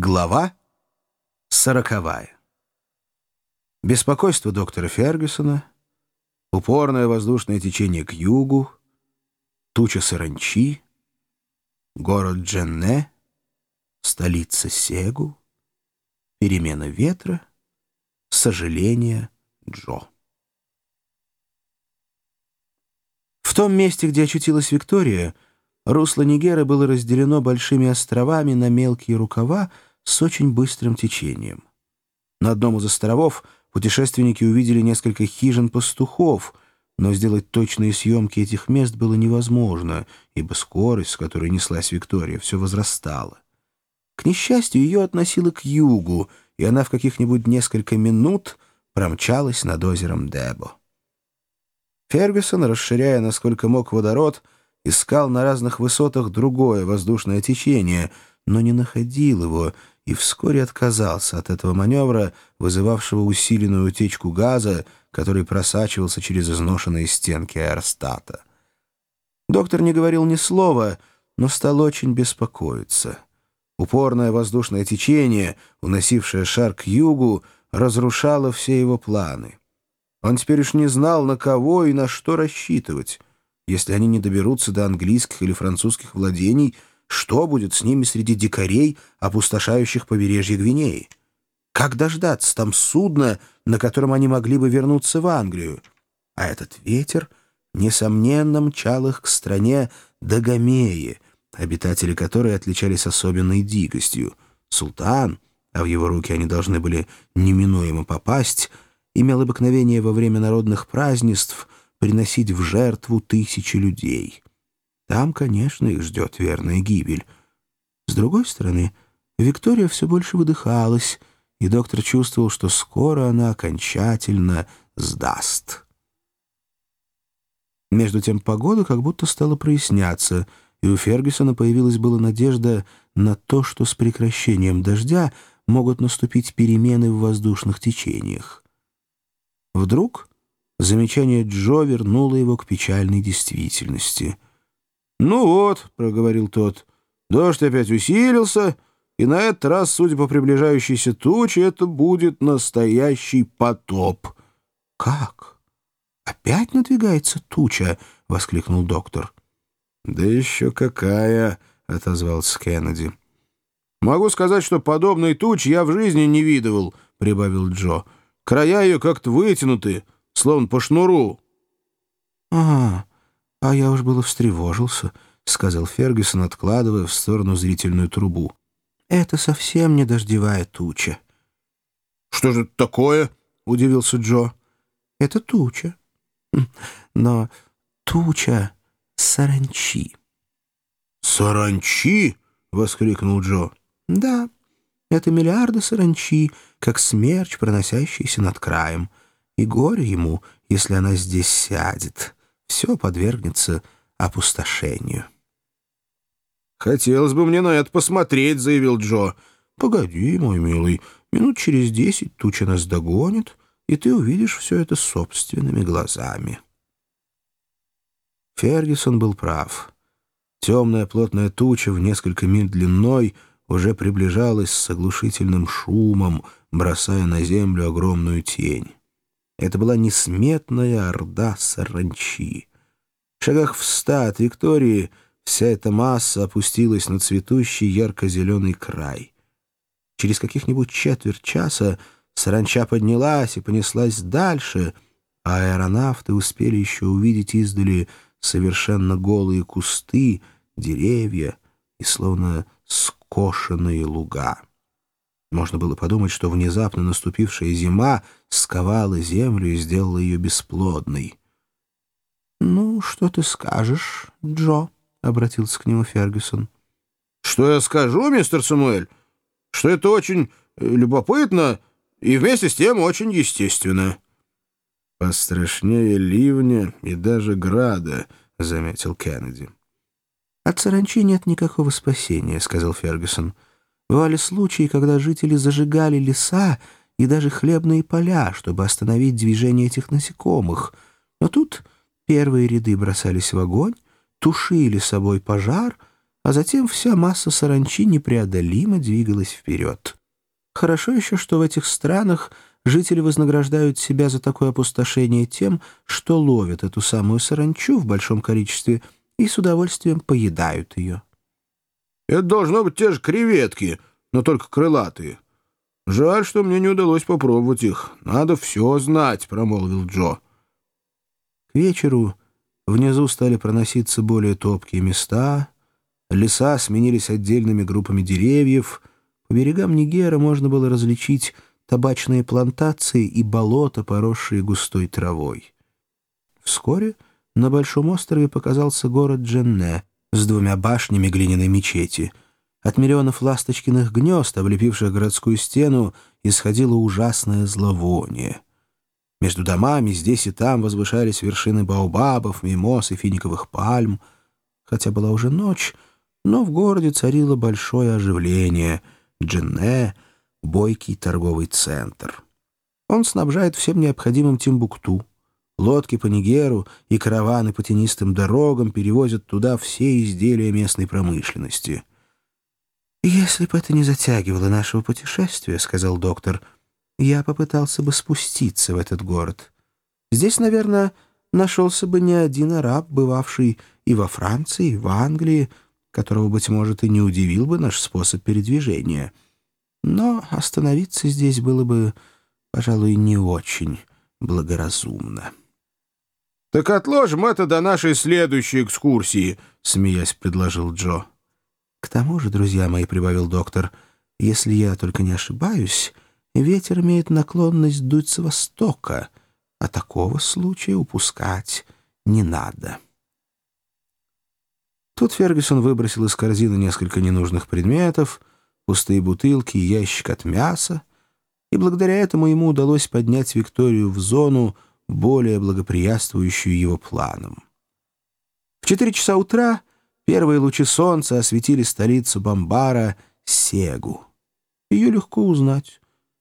Глава сороковая. Беспокойство доктора Фергюсона, упорное воздушное течение к югу, туча саранчи, город Дженне, столица Сегу, перемена ветра, сожаление Джо. В том месте, где очутилась Виктория, русло Нигера было разделено большими островами на мелкие рукава с очень быстрым течением. На одном из островов путешественники увидели несколько хижин пастухов, но сделать точные съемки этих мест было невозможно, ибо скорость, с которой неслась Виктория, все возрастала. К несчастью, ее относило к югу, и она в каких-нибудь несколько минут промчалась над озером Дебо. Фергюсон, расширяя насколько мог водород, искал на разных высотах другое воздушное течение, но не находил его и вскоре отказался от этого маневра, вызывавшего усиленную утечку газа, который просачивался через изношенные стенки аэростата. Доктор не говорил ни слова, но стал очень беспокоиться. Упорное воздушное течение, уносившее шар к югу, разрушало все его планы. Он теперь уж не знал, на кого и на что рассчитывать. Если они не доберутся до английских или французских владений, что будет с ними среди дикарей, опустошающих побережье Гвинеи? Как дождаться там судна, на котором они могли бы вернуться в Англию? А этот ветер, несомненно, мчал их к стране Дагомеи, обитатели которой отличались особенной дикостью. Султан, а в его руки они должны были неминуемо попасть — имел обыкновение во время народных празднеств приносить в жертву тысячи людей. Там, конечно, их ждет верная гибель. С другой стороны, Виктория все больше выдыхалась, и доктор чувствовал, что скоро она окончательно сдаст. Между тем погода как будто стала проясняться, и у Фергюсона появилась была надежда на то, что с прекращением дождя могут наступить перемены в воздушных течениях. Вдруг замечание Джо вернуло его к печальной действительности. «Ну вот», — проговорил тот, — «дождь опять усилился, и на этот раз, судя по приближающейся туче, это будет настоящий потоп». «Как? Опять надвигается туча?» — воскликнул доктор. «Да еще какая!» — отозвался Кеннеди. «Могу сказать, что подобной тучи я в жизни не видывал», — прибавил Джо. Края ее как-то вытянуты, словно по шнуру. — А, а я уж было встревожился, — сказал Фергюсон, откладывая в сторону зрительную трубу. — Это совсем не дождевая туча. — Что же это такое? — удивился Джо. — Это туча. Но туча саранчи. — Саранчи? — воскликнул Джо. — Да. Это миллиарды саранчи, как смерч, проносящийся над краем. И горе ему, если она здесь сядет. Все подвергнется опустошению. «Хотелось бы мне на это посмотреть», — заявил Джо. «Погоди, мой милый, минут через десять туча нас догонит, и ты увидишь все это собственными глазами». Фергюсон был прав. Темная плотная туча в несколько миль длиной — уже приближалась с оглушительным шумом, бросая на землю огромную тень. Это была несметная орда саранчи. В шагах в ста от Виктории вся эта масса опустилась на цветущий ярко-зеленый край. Через каких-нибудь четверть часа саранча поднялась и понеслась дальше, а аэронавты успели еще увидеть издали совершенно голые кусты, деревья и словно скошенные луга. Можно было подумать, что внезапно наступившая зима сковала землю и сделала ее бесплодной. «Ну, что ты скажешь, Джо?» — обратился к нему Фергюсон. «Что я скажу, мистер Самуэль? Что это очень э, любопытно и вместе с тем очень естественно». «Пострашнее ливня и даже града», — заметил Кеннеди. «От саранчи нет никакого спасения», — сказал Фергюсон. «Бывали случаи, когда жители зажигали леса и даже хлебные поля, чтобы остановить движение этих насекомых. Но тут первые ряды бросались в огонь, тушили собой пожар, а затем вся масса саранчи непреодолимо двигалась вперед. Хорошо еще, что в этих странах жители вознаграждают себя за такое опустошение тем, что ловят эту самую саранчу в большом количестве и с удовольствием поедают ее. «Это должно быть те же креветки, но только крылатые. Жаль, что мне не удалось попробовать их. Надо все знать», — промолвил Джо. К вечеру внизу стали проноситься более топкие места, леса сменились отдельными группами деревьев, по берегам Нигера можно было различить табачные плантации и болота, поросшие густой травой. Вскоре на Большом острове показался город Дженне с двумя башнями глиняной мечети. От миллионов ласточкиных гнезд, облепивших городскую стену, исходило ужасное зловоние. Между домами здесь и там возвышались вершины баобабов, мимоз и финиковых пальм. Хотя была уже ночь, но в городе царило большое оживление. Дженне — бойкий торговый центр. Он снабжает всем необходимым Тимбукту. Лодки по Нигеру и караваны по тенистым дорогам перевозят туда все изделия местной промышленности. «Если бы это не затягивало нашего путешествия, — сказал доктор, — я попытался бы спуститься в этот город. Здесь, наверное, нашелся бы не один араб, бывавший и во Франции, и в Англии, которого, быть может, и не удивил бы наш способ передвижения». Но остановиться здесь было бы, пожалуй, не очень благоразумно. — Так отложим это до нашей следующей экскурсии, — смеясь предложил Джо. — К тому же, друзья мои, — прибавил доктор, — если я только не ошибаюсь, ветер имеет наклонность дуть с востока, а такого случая упускать не надо. Тут Фергюсон выбросил из корзины несколько ненужных предметов — пустые бутылки и ящик от мяса, и благодаря этому ему удалось поднять Викторию в зону, более благоприятствующую его планам. В четыре часа утра первые лучи солнца осветили столицу Бомбара Сегу. Ее легко узнать.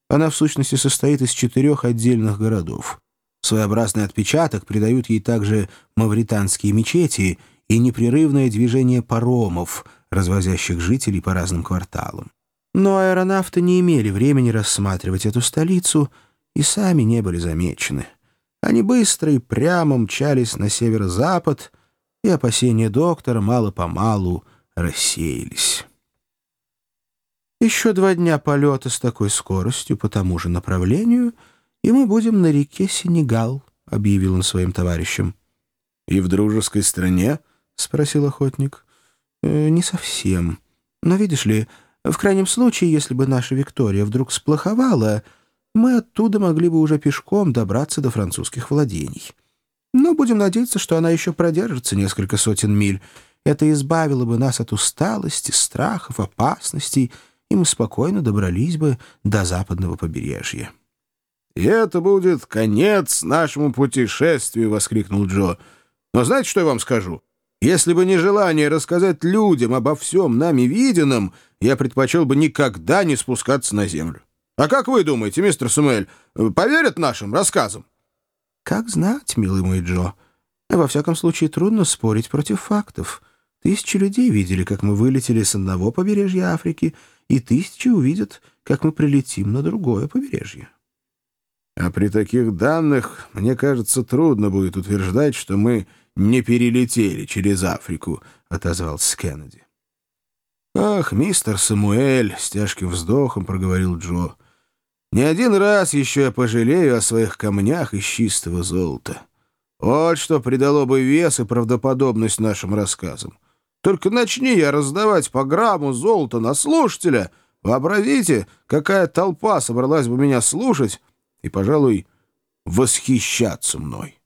Она, в сущности, состоит из четырех отдельных городов. Своеобразный отпечаток придают ей также мавританские мечети и непрерывное движение паромов, развозящих жителей по разным кварталам. Но аэронавты не имели времени рассматривать эту столицу и сами не были замечены. Они быстро и прямо мчались на северо-запад, и опасения доктора мало-помалу рассеялись. Еще два дня полета с такой скоростью по тому же направлению, и мы будем на реке Сенегал, — объявил он своим товарищам. — И в дружеской стране? — спросил охотник. «Э, — Не совсем. Но, видишь ли, в крайнем случае, если бы наша Виктория вдруг сплоховала, мы оттуда могли бы уже пешком добраться до французских владений. Но будем надеяться, что она еще продержится несколько сотен миль. Это избавило бы нас от усталости, страхов, опасностей, и мы спокойно добрались бы до западного побережья. «И это будет конец нашему путешествию!» — воскликнул Джо. «Но знаете, что я вам скажу? Если бы не желание рассказать людям обо всем нами виденном, я предпочел бы никогда не спускаться на землю. А как вы думаете, мистер Самуэль, поверят нашим рассказам? Как знать, милый мой Джо. Во всяком случае, трудно спорить против фактов. Тысячи людей видели, как мы вылетели с одного побережья Африки, и тысячи увидят, как мы прилетим на другое побережье. А при таких данных, мне кажется, трудно будет утверждать, что мы не перелетели через Африку, — отозвался Кеннеди. «Ах, мистер Самуэль!» — с тяжким вздохом проговорил Джо. «Не один раз еще я пожалею о своих камнях из чистого золота. Вот что придало бы вес и правдоподобность нашим рассказам. Только начни я раздавать по грамму золота на слушателя, вообразите, какая толпа собралась бы меня слушать и, пожалуй, восхищаться мной».